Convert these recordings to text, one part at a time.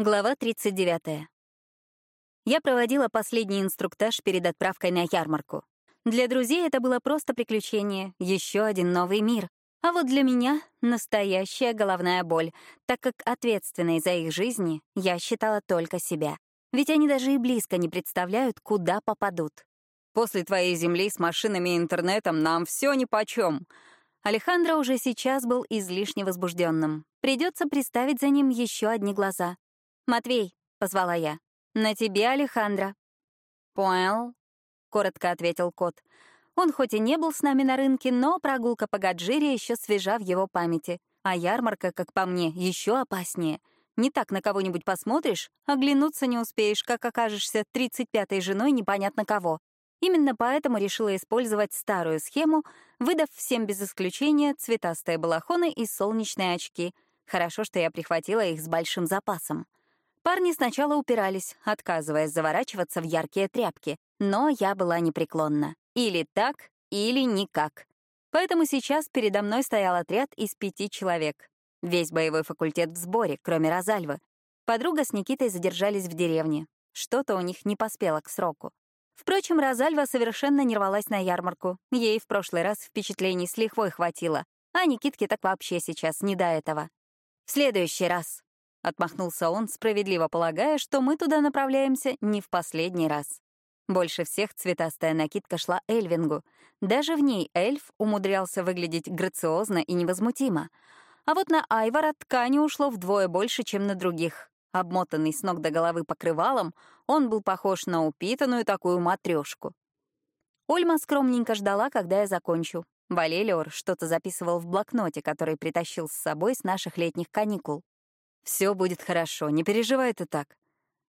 Глава 39. Я проводила последний инструктаж перед отправкой на ярмарку. Для друзей это было просто приключение, еще один новый мир. А вот для меня — настоящая головная боль, так как ответственной за их жизни я считала только себя. Ведь они даже и близко не представляют, куда попадут. «После твоей земли с машинами и интернетом нам все нипочем», Алехандро уже сейчас был излишне возбужденным. Придется приставить за ним еще одни глаза. «Матвей», — позвала я, — «на тебе, Алехандро». «Понял», — коротко ответил кот. Он хоть и не был с нами на рынке, но прогулка по Гаджире еще свежа в его памяти. А ярмарка, как по мне, еще опаснее. Не так на кого-нибудь посмотришь, оглянуться не успеешь, как окажешься 35-й женой непонятно кого. Именно поэтому решила использовать старую схему, выдав всем без исключения цветастые балахоны и солнечные очки. Хорошо, что я прихватила их с большим запасом. Парни сначала упирались, отказываясь заворачиваться в яркие тряпки, но я была непреклонна. Или так, или никак. Поэтому сейчас передо мной стоял отряд из пяти человек. Весь боевой факультет в сборе, кроме Розальвы. Подруга с Никитой задержались в деревне. Что-то у них не поспело к сроку. Впрочем, Розальва совершенно не рвалась на ярмарку. Ей в прошлый раз впечатлений с лихвой хватило, а Никитке так вообще сейчас не до этого. «В следующий раз», — отмахнулся он, справедливо полагая, что мы туда направляемся не в последний раз. Больше всех цветастая накидка шла Эльвингу. Даже в ней эльф умудрялся выглядеть грациозно и невозмутимо. А вот на Айвара ткани ушло вдвое больше, чем на других. Обмотанный с ног до головы покрывалом, он был похож на упитанную такую матрешку. Ольма скромненько ждала, когда я закончу. Валелиор что-то записывал в блокноте, который притащил с собой с наших летних каникул. Все будет хорошо, не переживай ты так.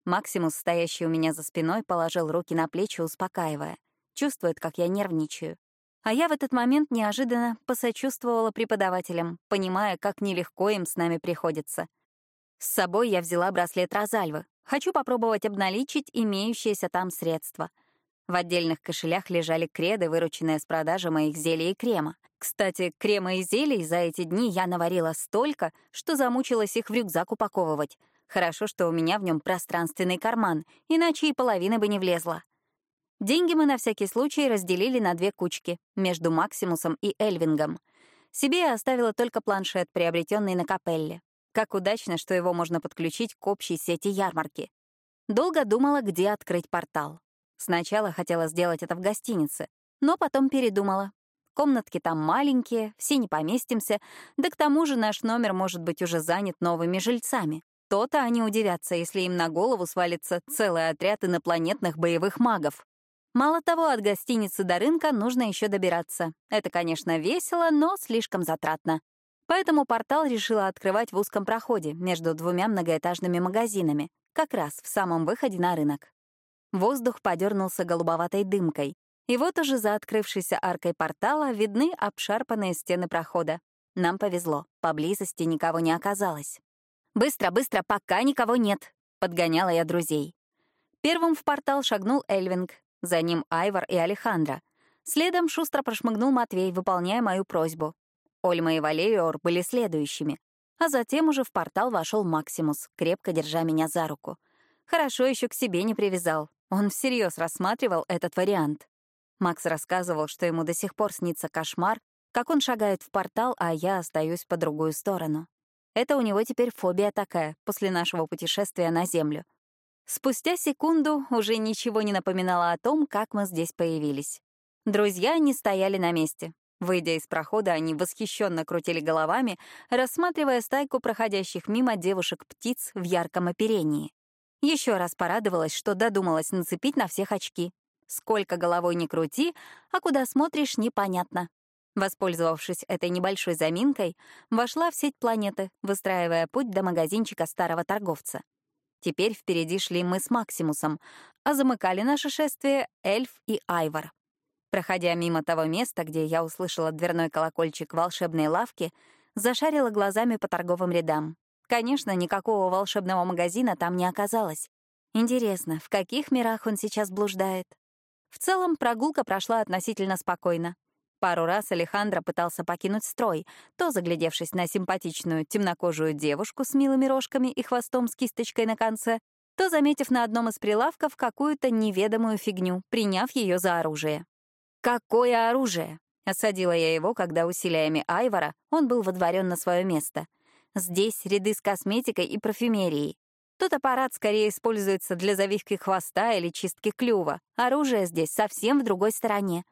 Максимус, стоящий у меня за спиной, положил руки на плечи, успокаивая. Чувствует, как я нервничаю. А я в этот момент неожиданно посочувствовала преподавателям, понимая, как нелегко им с нами приходится. С собой я взяла браслет Розальвы. Хочу попробовать обналичить имеющиеся там средства. В отдельных кошелях лежали креды, вырученные с продажи моих зелий и крема. Кстати, крема и зелий за эти дни я наварила столько, что замучилась их в рюкзак упаковывать. Хорошо, что у меня в нем пространственный карман, иначе и половина бы не влезла. Деньги мы на всякий случай разделили на две кучки — между Максимусом и Эльвингом. Себе я оставила только планшет, приобретенный на капелле. Как удачно, что его можно подключить к общей сети ярмарки. Долго думала, где открыть портал. Сначала хотела сделать это в гостинице, но потом передумала. Комнатки там маленькие, все не поместимся, да к тому же наш номер может быть уже занят новыми жильцами. То-то они удивятся, если им на голову свалится целый отряд инопланетных боевых магов. Мало того, от гостиницы до рынка нужно еще добираться. Это, конечно, весело, но слишком затратно. Поэтому портал решила открывать в узком проходе между двумя многоэтажными магазинами, как раз в самом выходе на рынок. Воздух подернулся голубоватой дымкой, и вот уже за открывшейся аркой портала видны обшарпанные стены прохода. Нам повезло, поблизости никого не оказалось. «Быстро, быстро, пока никого нет!» — подгоняла я друзей. Первым в портал шагнул Эльвинг, за ним Айвар и Алехандро. Следом шустро прошмыгнул Матвей, выполняя мою просьбу. Ольма и Валериор были следующими. А затем уже в портал вошел Максимус, крепко держа меня за руку. Хорошо еще к себе не привязал. Он всерьез рассматривал этот вариант. Макс рассказывал, что ему до сих пор снится кошмар, как он шагает в портал, а я остаюсь по другую сторону. Это у него теперь фобия такая, после нашего путешествия на Землю. Спустя секунду уже ничего не напоминало о том, как мы здесь появились. Друзья не стояли на месте. Выйдя из прохода, они восхищенно крутили головами, рассматривая стайку проходящих мимо девушек-птиц в ярком оперении. Еще раз порадовалась, что додумалась нацепить на всех очки. Сколько головой не крути, а куда смотришь — непонятно. Воспользовавшись этой небольшой заминкой, вошла в сеть планеты, выстраивая путь до магазинчика старого торговца. Теперь впереди шли мы с Максимусом, а замыкали наше шествие эльф и Айвар. Проходя мимо того места, где я услышала дверной колокольчик волшебной лавки, зашарила глазами по торговым рядам. Конечно, никакого волшебного магазина там не оказалось. Интересно, в каких мирах он сейчас блуждает? В целом, прогулка прошла относительно спокойно. Пару раз Алехандро пытался покинуть строй, то заглядевшись на симпатичную темнокожую девушку с милыми рожками и хвостом с кисточкой на конце, то заметив на одном из прилавков какую-то неведомую фигню, приняв ее за оружие. «Какое оружие?» — осадила я его, когда усилиями Айвара он был водворен на свое место. «Здесь ряды с косметикой и парфюмерией. Тот аппарат скорее используется для завивки хвоста или чистки клюва. Оружие здесь совсем в другой стороне.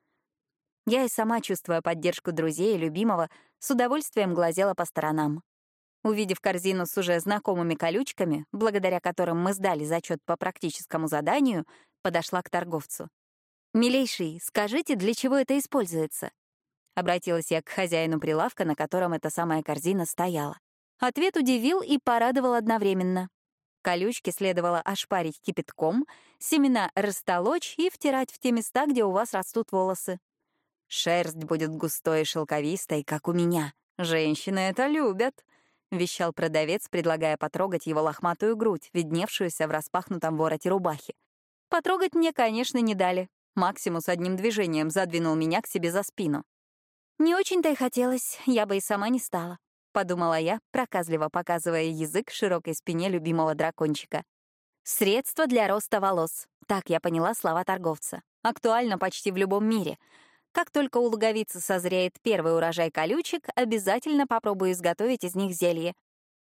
Я и сама, чувствуя поддержку друзей и любимого, с удовольствием глазела по сторонам. Увидев корзину с уже знакомыми колючками, благодаря которым мы сдали зачет по практическому заданию, подошла к торговцу. «Милейший, скажите, для чего это используется?» Обратилась я к хозяину прилавка, на котором эта самая корзина стояла. Ответ удивил и порадовал одновременно. Колючки следовало ошпарить кипятком, семена растолочь и втирать в те места, где у вас растут волосы. Шерсть будет густой и шелковистой, как у меня. Женщины это любят, — вещал продавец, предлагая потрогать его лохматую грудь, видневшуюся в распахнутом вороте рубахи. Потрогать мне, конечно, не дали. Максимус одним движением задвинул меня к себе за спину. Не очень-то и хотелось, я бы и сама не стала подумала я, проказливо показывая язык широкой спине любимого дракончика. Средство для роста волос. Так я поняла слова торговца. Актуально почти в любом мире. Как только у луговицы созреет первый урожай колючек, обязательно попробую изготовить из них зелье.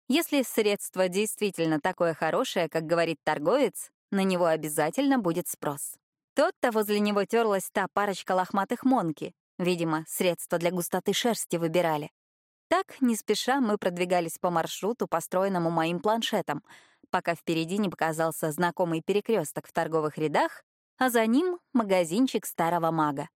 Если средство действительно такое хорошее, как говорит торговец, на него обязательно будет спрос. Тот-то возле него терлась та парочка лохматых монки. Видимо, средства для густоты шерсти выбирали. Так, не спеша, мы продвигались по маршруту, построенному моим планшетом, пока впереди не показался знакомый перекресток в торговых рядах, а за ним — магазинчик старого мага.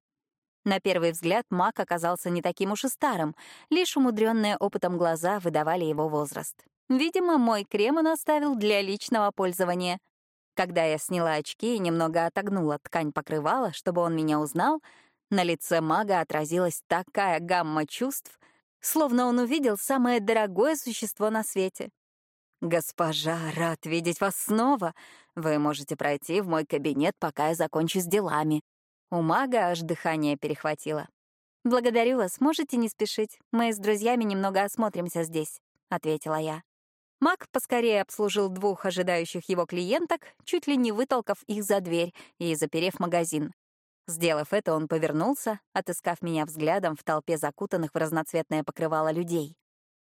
На первый взгляд маг оказался не таким уж и старым, лишь умудренные опытом глаза выдавали его возраст. Видимо, мой крем он оставил для личного пользования. Когда я сняла очки и немного отогнула ткань покрывала, чтобы он меня узнал, на лице мага отразилась такая гамма чувств, словно он увидел самое дорогое существо на свете. «Госпожа, рад видеть вас снова. Вы можете пройти в мой кабинет, пока я закончу с делами». У мага аж дыхание перехватило. «Благодарю вас, можете не спешить. Мы с друзьями немного осмотримся здесь», — ответила я. Маг поскорее обслужил двух ожидающих его клиенток, чуть ли не вытолкав их за дверь и заперев магазин. Сделав это, он повернулся, отыскав меня взглядом в толпе закутанных в разноцветное покрывало людей.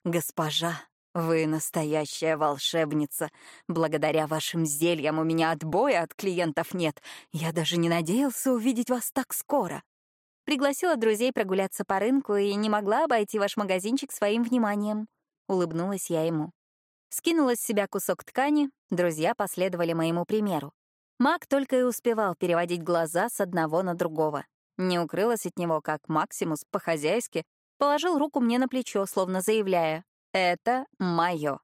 «Госпожа, вы настоящая волшебница. Благодаря вашим зельям у меня отбоя от клиентов нет. Я даже не надеялся увидеть вас так скоро». Пригласила друзей прогуляться по рынку и не могла обойти ваш магазинчик своим вниманием. Улыбнулась я ему. Скинула с себя кусок ткани, друзья последовали моему примеру. Маг только и успевал переводить глаза с одного на другого. Не укрылась от него, как Максимус по-хозяйски положил руку мне на плечо, словно заявляя «Это моё».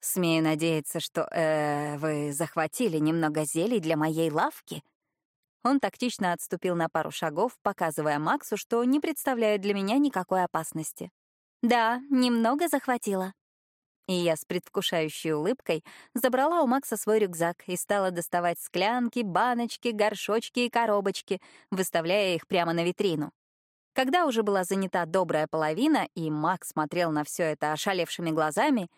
Смею надеяться, что э, вы захватили немного зелий для моей лавки. Он тактично отступил на пару шагов, показывая Максу, что не представляет для меня никакой опасности. «Да, немного захватила», и я с предвкушающей улыбкой забрала у Макса свой рюкзак и стала доставать склянки, баночки, горшочки и коробочки, выставляя их прямо на витрину. Когда уже была занята добрая половина, и Макс смотрел на все это ошалевшими глазами,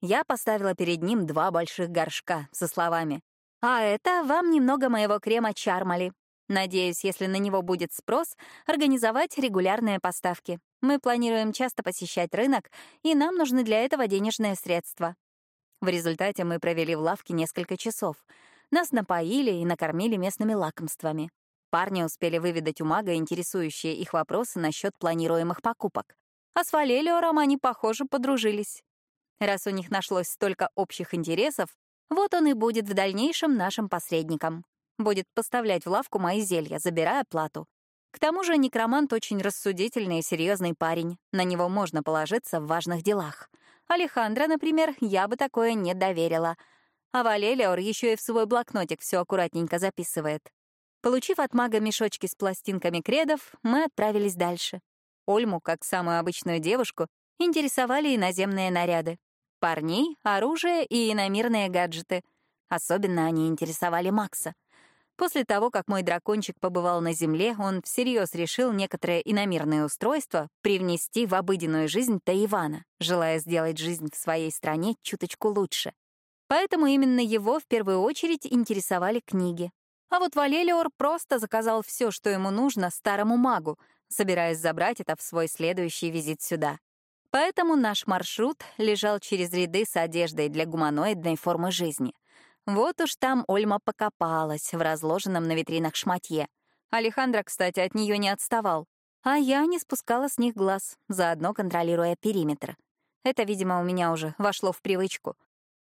я поставила перед ним два больших горшка со словами «А это вам немного моего крема Чармали. Надеюсь, если на него будет спрос, организовать регулярные поставки. Мы планируем часто посещать рынок, и нам нужны для этого денежные средства. В результате мы провели в лавке несколько часов. Нас напоили и накормили местными лакомствами. Парни успели выведать у мага интересующие их вопросы насчет планируемых покупок. А с Валелиором они, похоже, подружились. Раз у них нашлось столько общих интересов, вот он и будет в дальнейшем нашим посредником будет поставлять в лавку мои зелья, забирая плату. К тому же некромант очень рассудительный и серьезный парень. На него можно положиться в важных делах. Алехандро, например, я бы такое не доверила. А Валелиор еще и в свой блокнотик все аккуратненько записывает. Получив от мага мешочки с пластинками кредов, мы отправились дальше. Ольму, как самую обычную девушку, интересовали иноземные наряды. Парней, оружие и иномирные гаджеты. Особенно они интересовали Макса — После того, как мой дракончик побывал на Земле, он всерьез решил некоторые иномирные устройства привнести в обыденную жизнь Таивана, желая сделать жизнь в своей стране чуточку лучше. Поэтому именно его в первую очередь интересовали книги. А вот Валелиор просто заказал все, что ему нужно, старому магу, собираясь забрать это в свой следующий визит сюда. Поэтому наш маршрут лежал через ряды с одеждой для гуманоидной формы жизни — вот уж там Ольма покопалась в разложенном на витринах шматье. Алехандро, кстати, от нее не отставал. А я не спускала с них глаз, заодно контролируя периметр. Это, видимо, у меня уже вошло в привычку.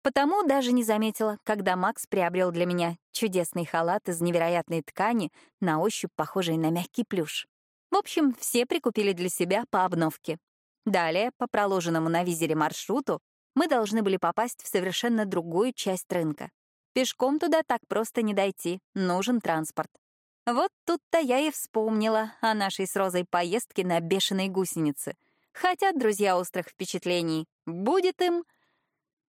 Потому даже не заметила, когда Макс приобрел для меня чудесный халат из невероятной ткани, на ощупь похожий на мягкий плюш. В общем, все прикупили для себя по обновке. Далее, по проложенному на визере маршруту, мы должны были попасть в совершенно другую часть рынка. Пешком туда так просто не дойти, нужен транспорт. Вот тут-то я и вспомнила о нашей с Розой поездке на бешеной гусенице. Хотят друзья острых впечатлений, будет им.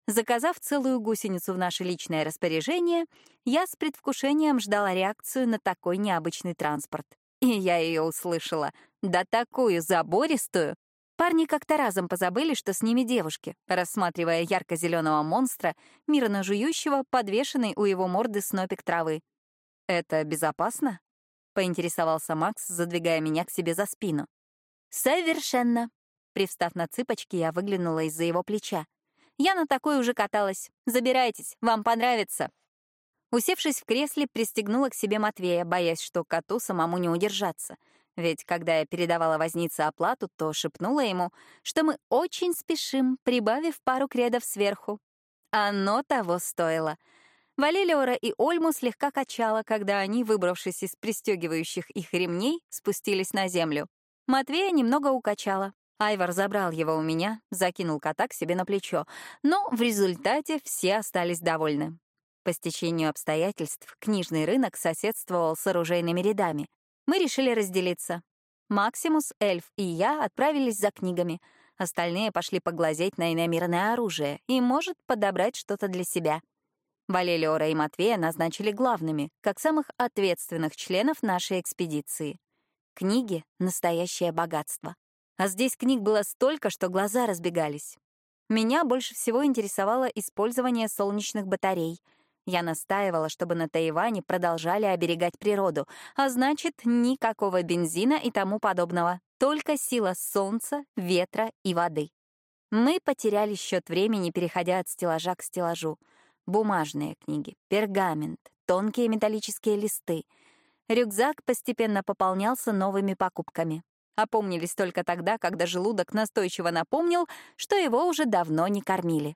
Заказав целую гусеницу в наше личное распоряжение, я с предвкушением ждала реакцию на такой необычный транспорт. И я ее услышала. Да такую забористую, Парни как-то разом позабыли, что с ними девушки, рассматривая ярко-зеленого монстра, мирно жующего, подвешенный у его морды снопик травы. «Это безопасно?» — поинтересовался Макс, задвигая меня к себе за спину. «Совершенно!» Привстав на цыпочки, я выглянула из-за его плеча. «Я на такой уже каталась. Забирайтесь, вам понравится!» Усевшись в кресле, пристегнула к себе Матвея, боясь, что коту самому не удержаться — ведь когда я передавала вознице оплату, то шепнула ему, что мы очень спешим, прибавив пару кредов сверху. Оно того стоило. Валелиора и Ольму слегка качало, когда они, выбравшись из пристегивающих их ремней, спустились на землю. Матвея немного укачало. Айвар забрал его у меня, закинул кота к себе на плечо, но в результате все остались довольны. По стечению обстоятельств книжный рынок соседствовал с оружейными рядами. Мы решили разделиться. Максимус, Эльф и я отправились за книгами. Остальные пошли поглазеть на иномирное оружие и, может, подобрать что-то для себя. Валелиора и Матвея назначили главными, как самых ответственных членов нашей экспедиции. Книги — настоящее богатство. А здесь книг было столько, что глаза разбегались. Меня больше всего интересовало использование солнечных батарей — я настаивала, чтобы на Тайване продолжали оберегать природу, а значит, никакого бензина и тому подобного, только сила солнца, ветра и воды. Мы потеряли счет времени, переходя от стеллажа к стеллажу. Бумажные книги, пергамент, тонкие металлические листы. Рюкзак постепенно пополнялся новыми покупками. Опомнились только тогда, когда желудок настойчиво напомнил, что его уже давно не кормили.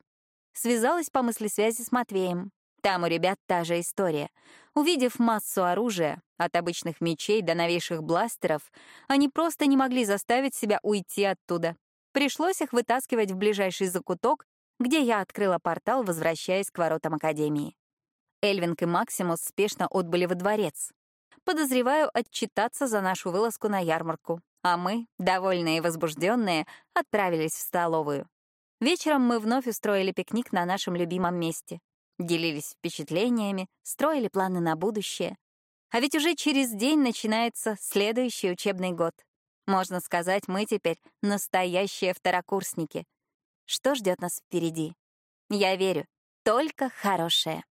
Связалась по мысли связи с Матвеем. Там у ребят та же история. Увидев массу оружия, от обычных мечей до новейших бластеров, они просто не могли заставить себя уйти оттуда. Пришлось их вытаскивать в ближайший закуток, где я открыла портал, возвращаясь к воротам Академии. Эльвинг и Максимус спешно отбыли во дворец. Подозреваю отчитаться за нашу вылазку на ярмарку, а мы, довольные и возбужденные, отправились в столовую. Вечером мы вновь устроили пикник на нашем любимом месте делились впечатлениями, строили планы на будущее. А ведь уже через день начинается следующий учебный год. Можно сказать, мы теперь настоящие второкурсники. Что ждет нас впереди? Я верю, только хорошее.